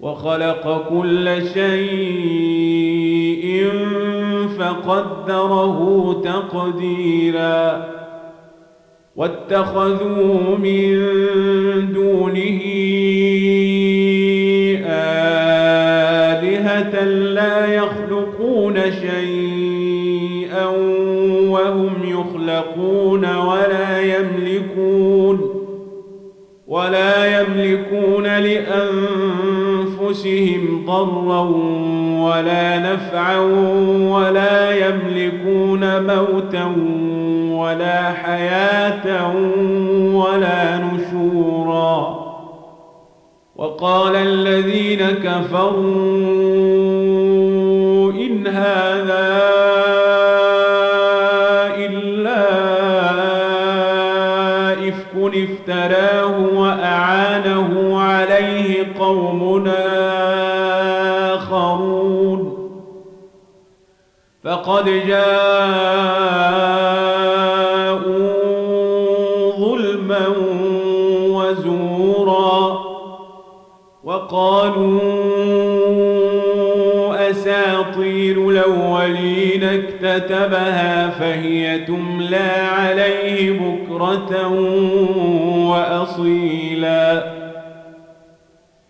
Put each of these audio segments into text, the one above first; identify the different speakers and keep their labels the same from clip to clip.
Speaker 1: وخلق كل شيء فقدره تقديرا واتخذوا من دونه آلهة لا يخلقون شيئا وهم يخلقون ولا يملكون ولا يملكون لأنفسهم ضرا ولا نفعا ولا يملكون موتا ولا حياة ولا نشورا. وقال الذين كفروا إن هذا إلا إفك افتراه فقد جاءوا ظلما وزورا وقالوا أساطير الأولين اكتتبها فهي تملى عليه بكرة وأصيلا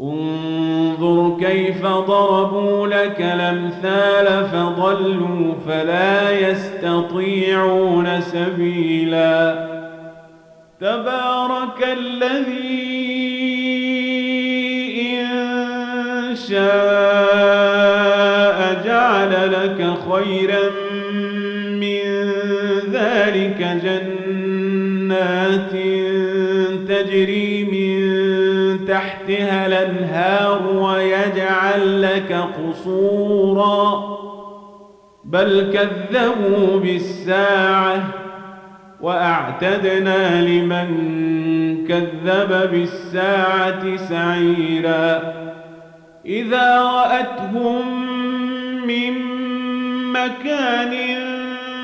Speaker 1: انظر كيف ضربوا لك الأمثال فضلوا فلا يستطيعون سبيلا. تبارك الذي إن شاء جعل لك خيرا من ذلك جنات تجري تحتها الأنهار ويجعل لك قصورا. بل كذبوا بالساعة وأعتدنا لمن كذب بالساعة سعيرا. إذا رأتهم من مكان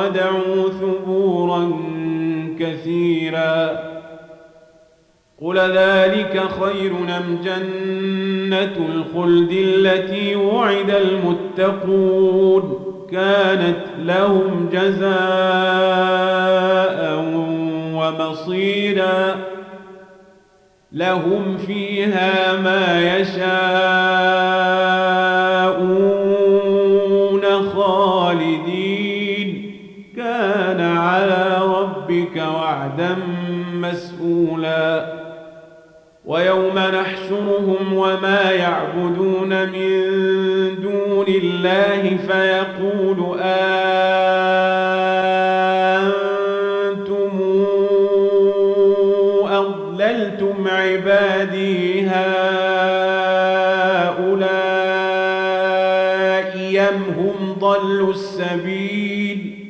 Speaker 1: ودعوا ثبورا كثيرا. قل ذلك خير أم جنة الخلد التي وعد المتقون؟ كانت لهم جزاء ومصيرا. لهم فيها ما يشاءون. وعدا مسؤولا ويوم نحشرهم وما يعبدون من دون الله فيقول أنتم أضللتم عبادي هؤلاء يم هم ضلوا السبيل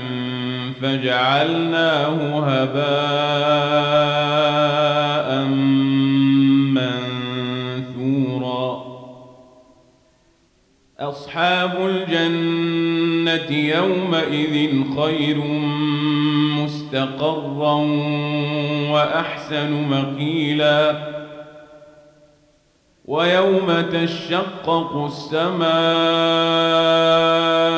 Speaker 1: فجعلناه هباء منثورا. أصحاب الجنة يومئذ خير مستقرا وأحسن مقيلاً. ويوم تشقق السماء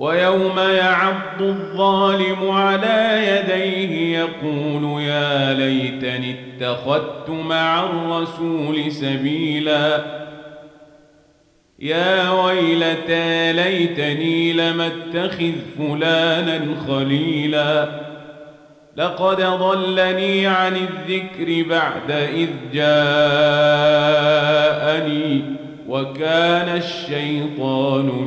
Speaker 1: ويوم يعض الظالم على يديه يقول يا ليتني اتخذت مع الرسول سبيلا. يا ويلتى ليتني لم اتخذ فلانا خليلا. لقد ضلني عن الذكر بعد إذ جاءني وكان الشيطان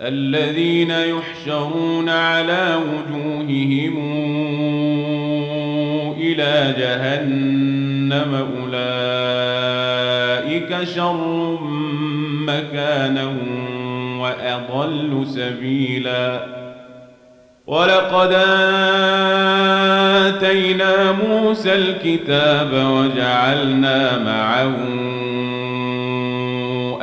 Speaker 1: الذين يحشرون على وجوههم إلى جهنم أولئك شر مكانا وأضل سبيلاً. ولقد آتينا موسى الكتاب وجعلنا معه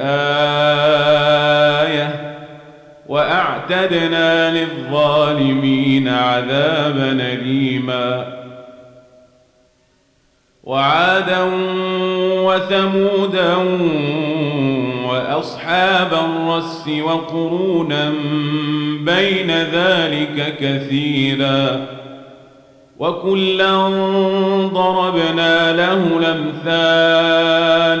Speaker 1: آية وأعتدنا للظالمين عذابا أليما. وعادا وثمودا وأصحاب الرس وقرونا بين ذلك كثيرا. وكلا ضربنا له الأمثال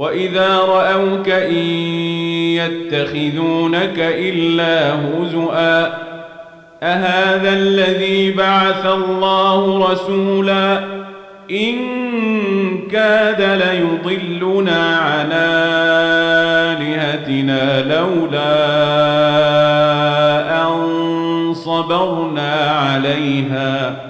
Speaker 1: وإذا رأوك إن يتخذونك إلا هزؤا أهذا الذي بعث الله رسولا إن كاد ليضلنا عن آلهتنا لولا صبرنا عليها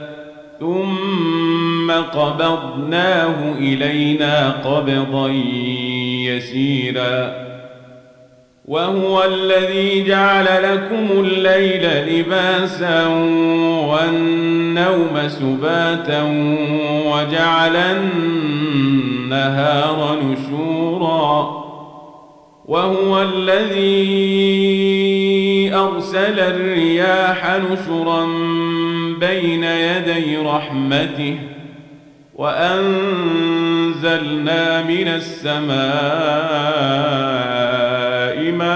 Speaker 1: ثم قبضناه إلينا قبضا يسيرا. وهو الذي جعل لكم الليل لباسا والنوم سباتا وجعل النهار نشورا. وهو الذي أرسل الرياح نشرا بين يدي رحمته وأنزلنا من السماء ماء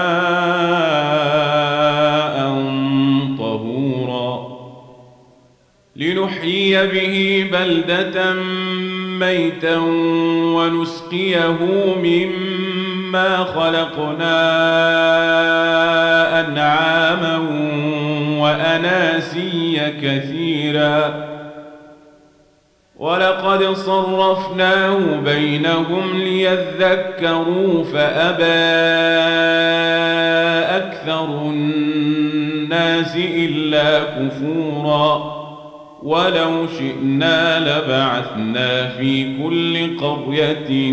Speaker 1: طهورا لنحيي به بلدة ميتا ونسقيه مما ما خلقنا أنعاما وأناسيا كثيرا ولقد صرفناه بينهم ليذكروا فأبى أكثر الناس إلا كفورا ولو شئنا لبعثنا في كل قرية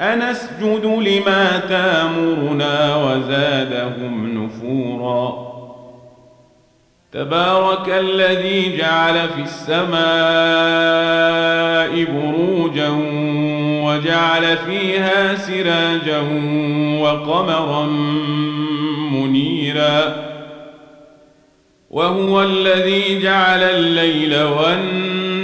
Speaker 1: أنسجد لما تامرنا وزادهم نفورا. تبارك الذي جعل في السماء بروجا وجعل فيها سراجا وقمرا منيرا. وهو الذي جعل الليل والنهار